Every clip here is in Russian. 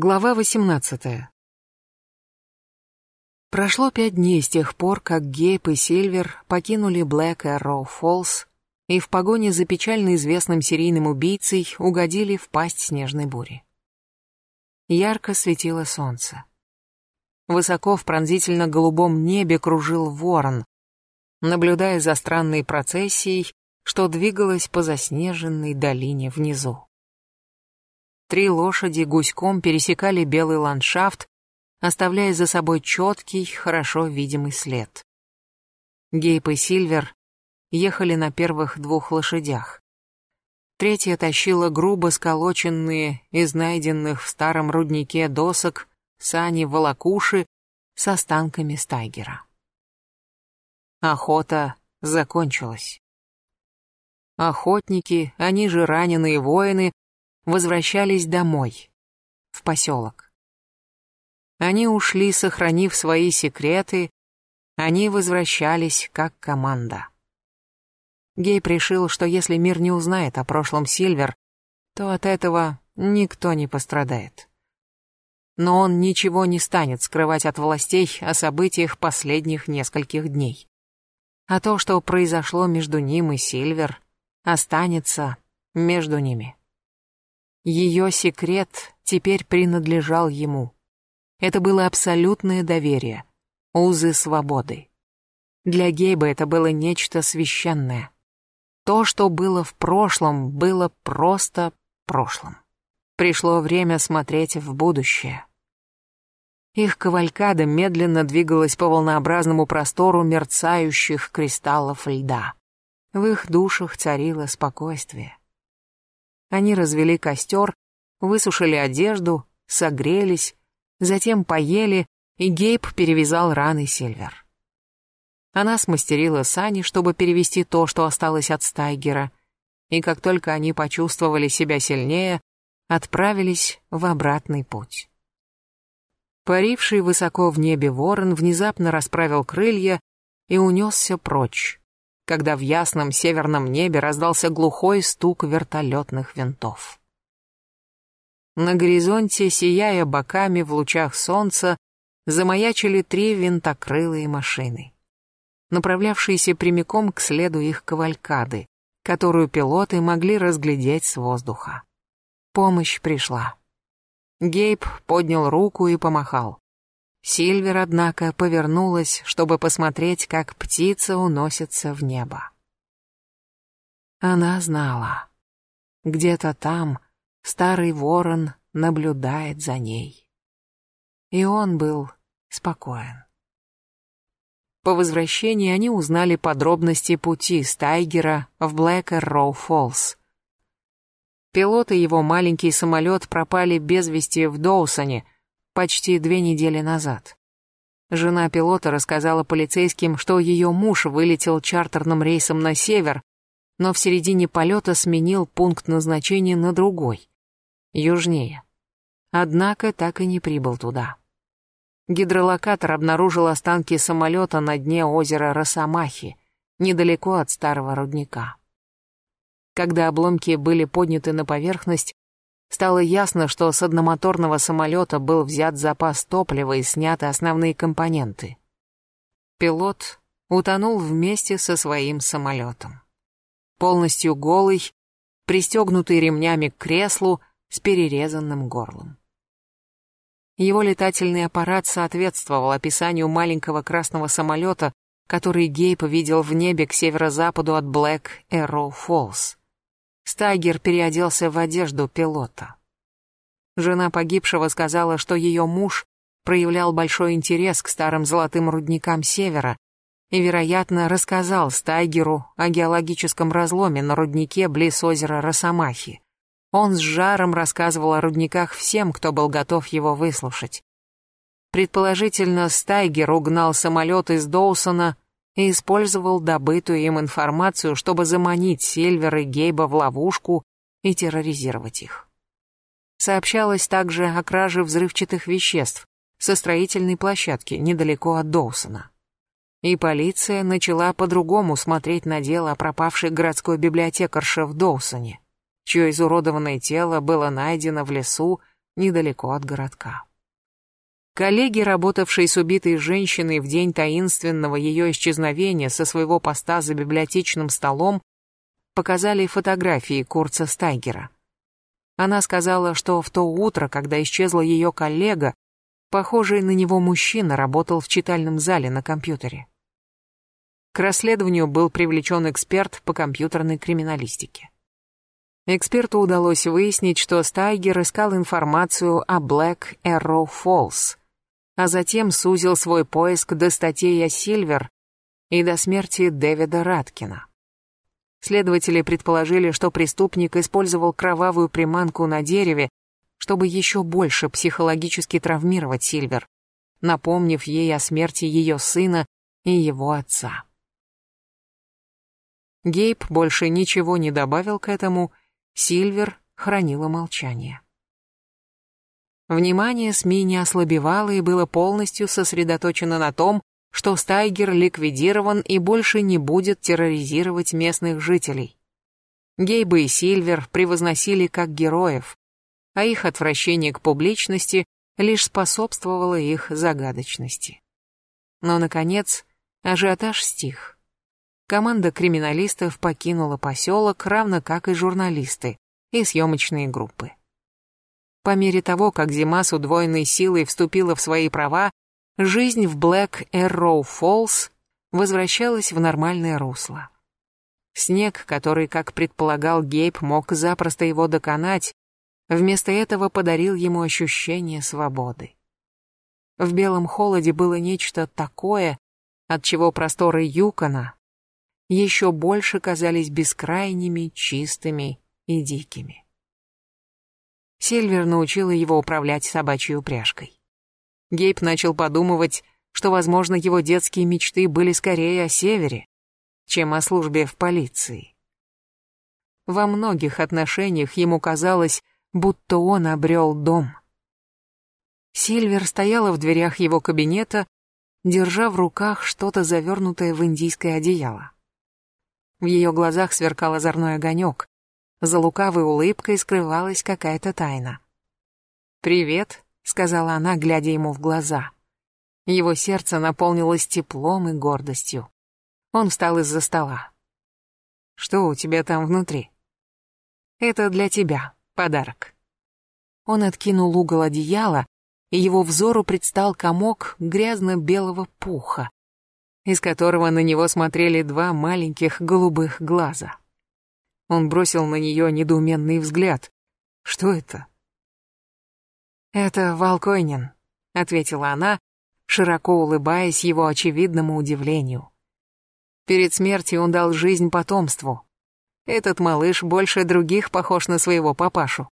Глава 18. Прошло пять дней с тех пор, как Гейб и Сильвер покинули Блэк Эрроу Фоллс и в погоне за печально известным серийным убийцей угодили в пасть снежной бури. Ярко светило солнце. Высоко в пронзительно-голубом небе кружил ворон, наблюдая за странной процессией, что двигалась по заснеженной долине внизу. Три лошади гуськом пересекали белый ландшафт, оставляя за собой четкий, хорошо видимый след. Гейп и Сильвер ехали на первых двух лошадях. Третья тащила грубо сколоченные из найденных в старом руднике досок сани-волокуши с останками стайгера. Охота закончилась. Охотники, они же раненые воины, возвращались домой, в поселок. Они ушли, сохранив свои секреты, они возвращались как команда. Гей решил, что если мир не узнает о прошлом Сильвер, то от этого никто не пострадает. Но он ничего не станет скрывать от властей о событиях последних нескольких дней. А то, что произошло между ним и Сильвер, останется между ними. Ее секрет теперь принадлежал ему. Это было абсолютное доверие, узы свободы. Для Гейба это было нечто священное. То, что было в прошлом, было просто прошлым. Пришло время смотреть в будущее. Их кавалькада медленно двигалась по волнообразному простору мерцающих кристаллов льда. В их душах царило спокойствие. Они развели костер, высушили одежду, согрелись, затем поели, и Гейб перевязал раны Сильвер. Она смастерила сани, чтобы перевести то, что осталось от Стайгера, и как только они почувствовали себя сильнее, отправились в обратный путь. Паривший высоко в небе ворон внезапно расправил крылья и унесся прочь, когда в ясном северном небе раздался глухой стук вертолетных винтов. На горизонте, сияя боками в лучах солнца, замаячили три винтокрылые машины, направлявшиеся прямиком к следу их кавалькады, которую пилоты могли разглядеть с воздуха. Помощь пришла. Гейб поднял руку и помахал. Сильвер, однако, повернулась, чтобы посмотреть, как птица уносится в небо. Она знала. Где-то там старый ворон наблюдает за ней. И он был спокоен. По возвращении они узнали подробности пути Стайгера в Блэкер-Роу-Фоллс. Пилот и его маленький самолет пропали без вести в Доусоне — почти две недели назад. Жена пилота рассказала полицейским, что ее муж вылетел чартерным рейсом на север, но в середине полета сменил пункт назначения на другой, южнее. Однако так и не прибыл туда. Гидролокатор обнаружил останки самолета на дне озера Росомахи, недалеко от старого рудника. Когда обломки были подняты на поверхность, Стало ясно, что с одномоторного самолета был взят запас топлива и сняты основные компоненты. Пилот утонул вместе со своим самолетом. Полностью голый, пристегнутый ремнями к креслу с перерезанным горлом. Его летательный аппарат соответствовал описанию маленького красного самолета, который Гейб видел в небе к северо-западу от Блэк Эрроу Фоллс. Стайгер переоделся в одежду пилота. Жена погибшего сказала, что ее муж проявлял большой интерес к старым золотым рудникам севера и, вероятно, рассказал Стайгеру о геологическом разломе на руднике близ озера Росомахи. Он с жаром рассказывал о рудниках всем, кто был готов его выслушать. Предположительно, Стайгер угнал самолет из Доусона и использовал добытую им информацию, чтобы заманить Сильвера и Гейба в ловушку и терроризировать их. Сообщалось также о краже взрывчатых веществ со строительной площадки недалеко от Доусона. И полиция начала по-другому смотреть на дело о пропавшей городской библиотекарше в Доусоне, чье изуродованное тело было найдено в лесу недалеко от городка. Коллеги, работавшие с убитой женщиной в день таинственного ее исчезновения со своего поста за библиотечным столом, показали фотографии Курца Стайгера. Она сказала, что в то утро, когда исчезла ее коллега, похожий на него мужчина работал в читальном зале на компьютере. К расследованию был привлечен эксперт по компьютерной криминалистике. Эксперту удалось выяснить, что Стайгер искал информацию о Black Arrow Falls, а затем сузил свой поиск до статей о Сильвер и до смерти Дэвида Раткина. Следователи предположили, что преступник использовал кровавую приманку на дереве, чтобы еще больше психологически травмировать Сильвер, напомнив ей о смерти ее сына и его отца. Гейб больше ничего не добавил к этому, Сильвер хранила молчание. Внимание СМИ не ослабевало и было полностью сосредоточено на том, что Стайгер ликвидирован и больше не будет терроризировать местных жителей. Гейба и Сильвер превозносили как героев, а их отвращение к публичности лишь способствовало их загадочности. Но, наконец, ажиотаж стих. Команда криминалистов покинула поселок, равно как и журналисты и съемочные группы. По мере того, как зима с удвоенной силой вступила в свои права, жизнь в Блэк Эрроу Фоллс возвращалась в нормальное русло. Снег, который, как предполагал Гейб, мог запросто его доконать, вместо этого подарил ему ощущение свободы. В белом холоде было нечто такое, от чего просторы Юкона еще больше казались бескрайними, чистыми и дикими. Сильвер научила его управлять собачьей упряжкой. Гейб начал подумывать, что, возможно, его детские мечты были скорее о севере, чем о службе в полиции. Во многих отношениях ему казалось, будто он обрел дом. Сильвер стояла в дверях его кабинета, держа в руках что-то завернутое в индийское одеяло. В ее глазах сверкал озорной огонек, за лукавой улыбкой скрывалась какая-то тайна. «Привет», — сказала она, глядя ему в глаза. Его сердце наполнилось теплом и гордостью. Он встал из-за стола. «Что у тебя там внутри?» «Это для тебя, подарок». Он откинул угол одеяла, и его взору предстал комок грязно-белого пуха, из которого на него смотрели два маленьких голубых глаза. Он бросил на нее недоуменный взгляд. «Что это?» «Это Волкойнин», — ответила она, широко улыбаясь его очевидному удивлению. Перед смертью он дал жизнь потомству. Этот малыш больше других похож на своего папашу.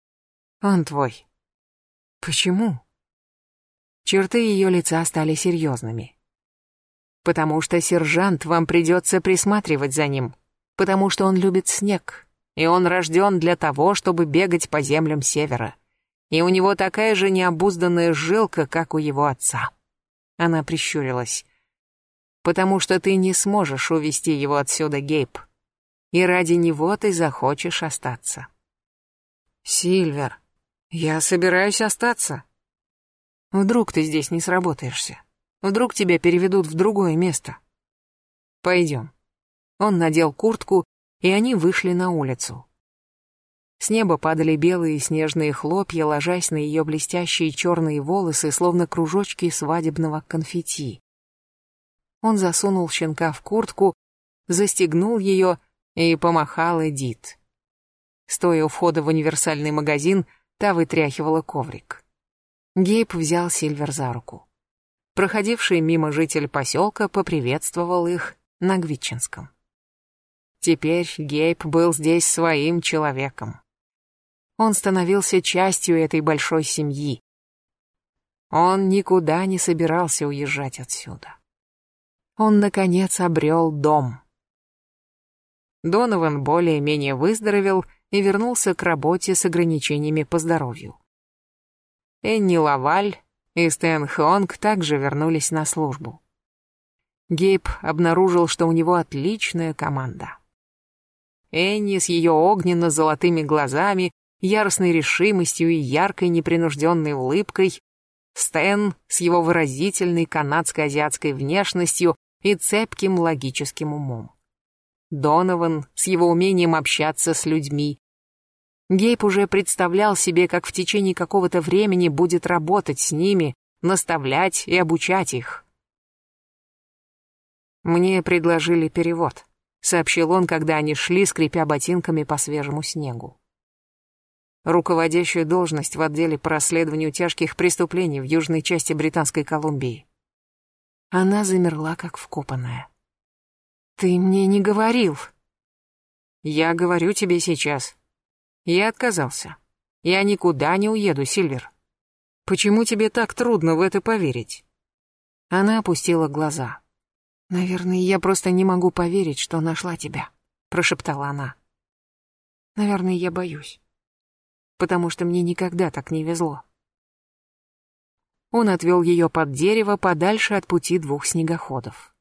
Он твой. Почему? Черты ее лица стали серьезными. Потому что сержант вам придется присматривать за ним потому что он любит снег, и он рожден для того, чтобы бегать по землям севера. И у него такая же необузданная жилка, как у его отца. Она прищурилась. «Потому что ты не сможешь увести его отсюда, Гейб. И ради него ты захочешь остаться». «Сильвер, я собираюсь остаться. Вдруг ты здесь не сработаешься. Вдруг тебя переведут в другое место. Пойдем». Он надел куртку, и они вышли на улицу. С неба падали белые снежные хлопья, ложась на ее блестящие черные волосы, словно кружочки свадебного конфетти. Он засунул щенка в куртку, застегнул ее и помахал Эдит. Стоя у входа в универсальный магазин, та вытряхивала коврик. Гейб взял Сильвер за руку. Проходивший мимо житель поселка поприветствовал их на Гвитчинском. Теперь Гейб был здесь своим человеком. Он становился частью этой большой семьи. Он никуда не собирался уезжать отсюда. Он, наконец, обрел дом. Донован более-менее выздоровел и вернулся к работе с ограничениями по здоровью. Энни Лаваль и Стэн Хонг также вернулись на службу. Гейб обнаружил, что у него отличная команда. Энни с ее огненно-золотыми глазами яростной решимостью и яркой непринужденной улыбкой, Стэн с его выразительной канадско-азиатской внешностью и цепким логическим умом. Донован с его умением общаться с людьми. Гейб уже представлял себе, как в течение какого-то времени будет работать с ними, наставлять и обучать их. «Мне предложили перевод», — сообщил он, когда они шли, скрипя ботинками по свежему снегу. Руководящую должность в отделе по расследованию тяжких преступлений в южной части Британской Колумбии. Она замерла, как вкопанная. «Ты мне не говорил». «Я говорю тебе сейчас. Я отказался. Я никуда не уеду, Сильвер. Почему тебе так трудно в это поверить?» Она опустила глаза. «Наверное, я просто не могу поверить, что нашла тебя», — прошептала она. «Наверное, я боюсь, потому что мне никогда так не везло». Он отвел ее под дерево подальше от пути двух снегоходов.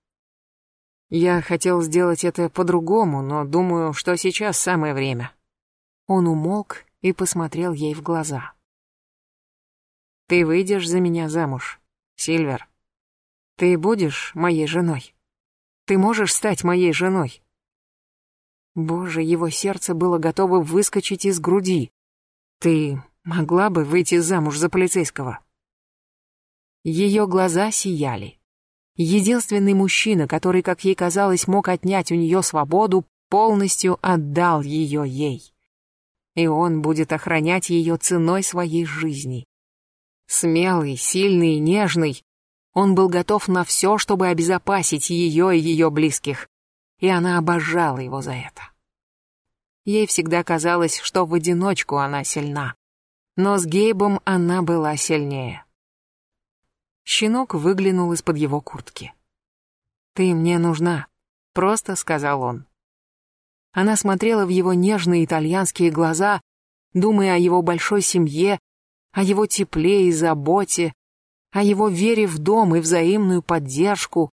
«Я хотел сделать это по-другому, но думаю, что сейчас самое время». Он умолк и посмотрел ей в глаза. «Ты выйдешь за меня замуж, Сильвер? Ты будешь моей женой?» Ты можешь стать моей женой?» Боже, его сердце было готово выскочить из груди. «Ты могла бы выйти замуж за полицейского?» Ее глаза сияли. Единственный мужчина, который, как ей казалось, мог отнять у нее свободу, полностью отдал ее ей. И он будет охранять ее ценой своей жизни. Смелый, сильный, нежный, он был готов на все, чтобы обезопасить ее и ее близких, и она обожала его за это. Ей всегда казалось, что в одиночку она сильна, но с Гейбом она была сильнее. Щенок выглянул из-под его куртки. «Ты мне нужна», — просто сказал он. Она смотрела в его нежные итальянские глаза, думая о его большой семье, о его тепле и заботе, о его вере в дом и взаимную поддержку,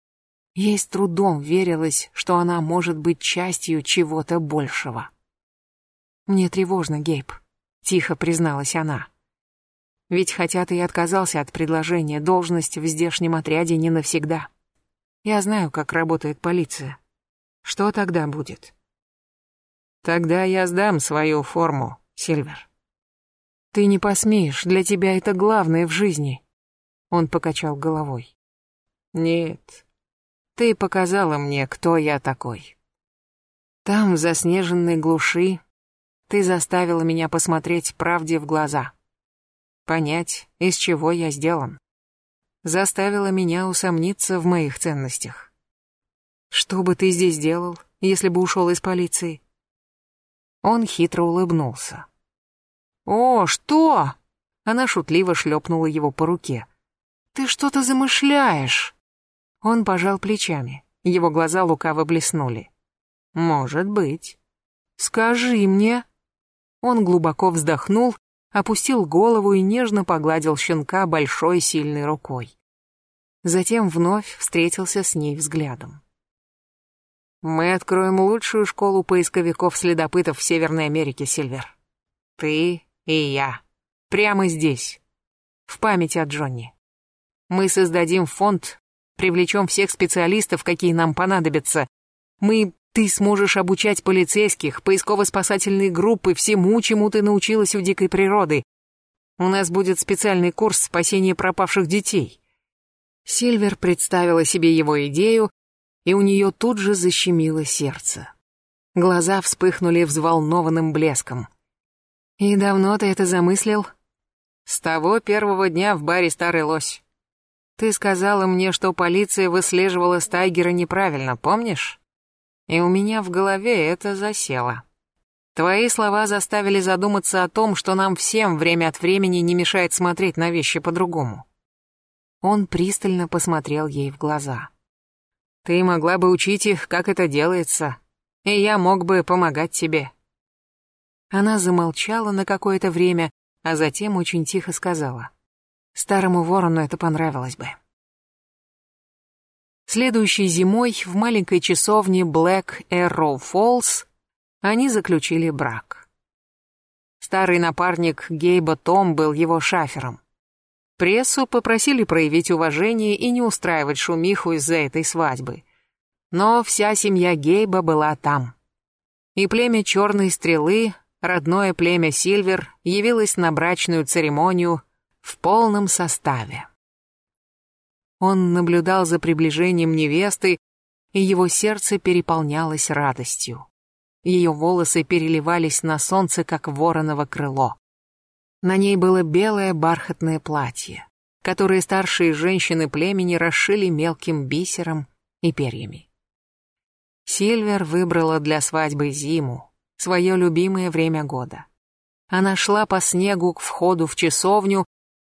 ей с трудом верилось, что она может быть частью чего-то большего. «Мне тревожно, Гейб», — тихо призналась она. «Ведь хотя ты и отказался от предложения, должность в здешнем отряде не навсегда. Я знаю, как работает полиция. Что тогда будет?» «Тогда я сдам свою форму, Сильвер». «Ты не посмеешь, для тебя это главное в жизни», он покачал головой. Нет, ты показала мне, кто я такой. Там, в заснеженной глуши, ты заставила меня посмотреть правде в глаза. Понять, из чего я сделан. Заставила меня усомниться в моих ценностях. Что бы ты здесь делал, если бы ушел из полиции? Он хитро улыбнулся. «О, что?» Она шутливо шлепнула его по руке. Ты что-то замышляешь?» Он пожал плечами. Его глаза лукаво блеснули. «Может быть. Скажи мне». Он глубоко вздохнул, опустил голову и нежно погладил щенка большой сильной рукой. Затем вновь встретился с ней взглядом. «Мы откроем лучшую школу поисковиков-следопытов в Северной Америке, Сильвер. Ты и я. Прямо здесь. В память о Джонни. Мы создадим фонд, привлечем всех специалистов, какие нам понадобятся. Мы... Ты сможешь обучать полицейских, поисково-спасательные группы, всему, чему ты научилась у дикой природы. У нас будет специальный курс спасения пропавших детей. Сильвер представила себе его идею, и у нее тут же защемило сердце. Глаза вспыхнули взволнованным блеском. «И давно ты это замыслил?» «С того первого дня в баре «Старый лось». Ты сказала мне, что полиция выслеживала Стайгера неправильно, помнишь? И у меня в голове это засело. Твои слова заставили задуматься о том, что нам всем время от времени не мешает смотреть на вещи по-другому. Он пристально посмотрел ей в глаза. Ты могла бы учить их, как это делается, и я мог бы помогать тебе. Она замолчала на какое-то время, а затем очень тихо сказала. Старому ворону это понравилось бы. Следующей зимой в маленькой часовне Black Arrow Falls они заключили брак. Старый напарник Гейба Том был его шафером. Прессу попросили проявить уважение и не устраивать шумиху из-за этой свадьбы. Но вся семья Гейба была там. И племя Черной Стрелы, родное племя Сильвер, явилось на брачную церемонию в полном составе. Он наблюдал за приближением невесты, и его сердце переполнялось радостью. Ее волосы переливались на солнце, как вороново крыло. На ней было белое бархатное платье, которое старшие женщины племени расшили мелким бисером и перьями. Сильвер выбрала для свадьбы зиму, свое любимое время года. Она шла по снегу к входу в часовню,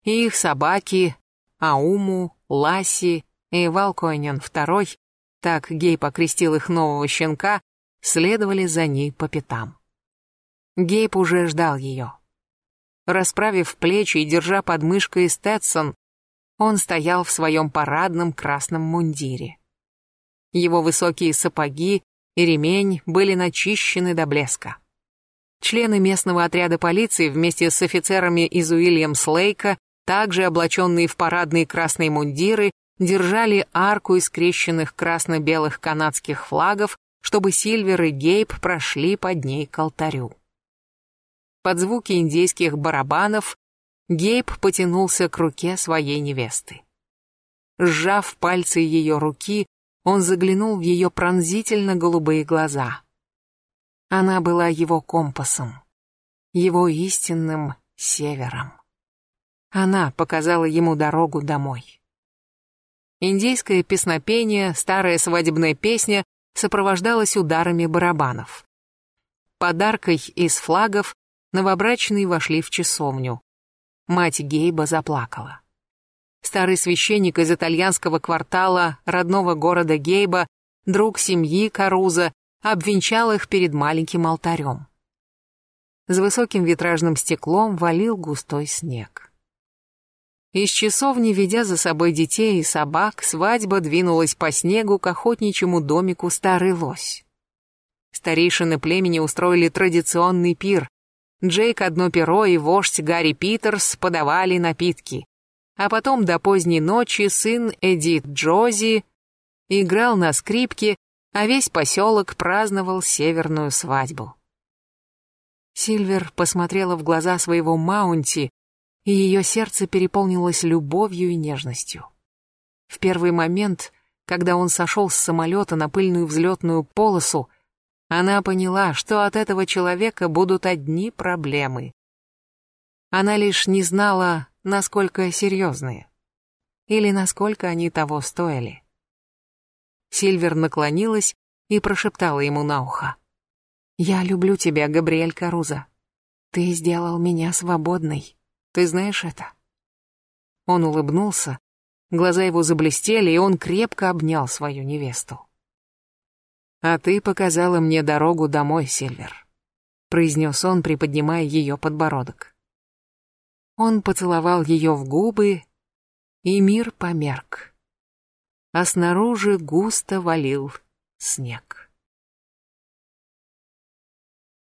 и их собаки, Ауму, Ласси и Валкойнен II, так Гей покрестил их нового щенка, следовали за ней по пятам. Гейб уже ждал ее. Расправив плечи и держа под мышкой Сtetson, он стоял в своем парадном красном мундире. Его высокие сапоги и ремень были начищены до блеска. Члены местного отряда полиции вместе с офицерами из Уильямс-Лейка, также облаченные в парадные красные мундиры, держали арку из скрещенных красно-белых канадских флагов чтобы Сильвер и Гейб прошли под ней к алтарю. Под звуки индейских барабанов Гейб потянулся к руке своей невесты. Сжав пальцы ее руки, он заглянул в ее пронзительно-голубые глаза. Она была его компасом, его истинным севером. Она показала ему дорогу домой. Индейское песнопение, старая свадебная песня сопровождалась ударами барабанов. Подаркой из флагов новобрачные вошли в часовню. Мать Гейба заплакала. Старый священник из итальянского квартала родного города Гейба, друг семьи Каруза, обвенчал их перед маленьким алтарем. За высоким витражным стеклом валил густой снег. Из часовни, ведя за собой детей и собак, свадьба двинулась по снегу к охотничьему домику Старый Лось. Старейшины племени устроили традиционный пир. Джейк одно перо и вождь Гарри Питерс подавали напитки. А потом до поздней ночи сын Эдит Джози играл на скрипке, а весь поселок праздновал северную свадьбу. Сильвер посмотрела в глаза своего Маунти, и ее сердце переполнилось любовью и нежностью. В первый момент, когда он сошел с самолета на пыльную взлетную полосу, она поняла, что от этого человека будут одни проблемы. Она лишь не знала, насколько серьезные, или насколько они того стоили. Сильвер наклонилась и прошептала ему на ухо. «Я люблю тебя, Габриэль Каруза. Ты сделал меня свободной». Ты знаешь это?» Он улыбнулся, глаза его заблестели, и он крепко обнял свою невесту. «А ты показала мне дорогу домой, Сильвер», — произнес он, приподнимая ее подбородок. Он поцеловал ее в губы, и мир померк, а снаружи густо валил снег.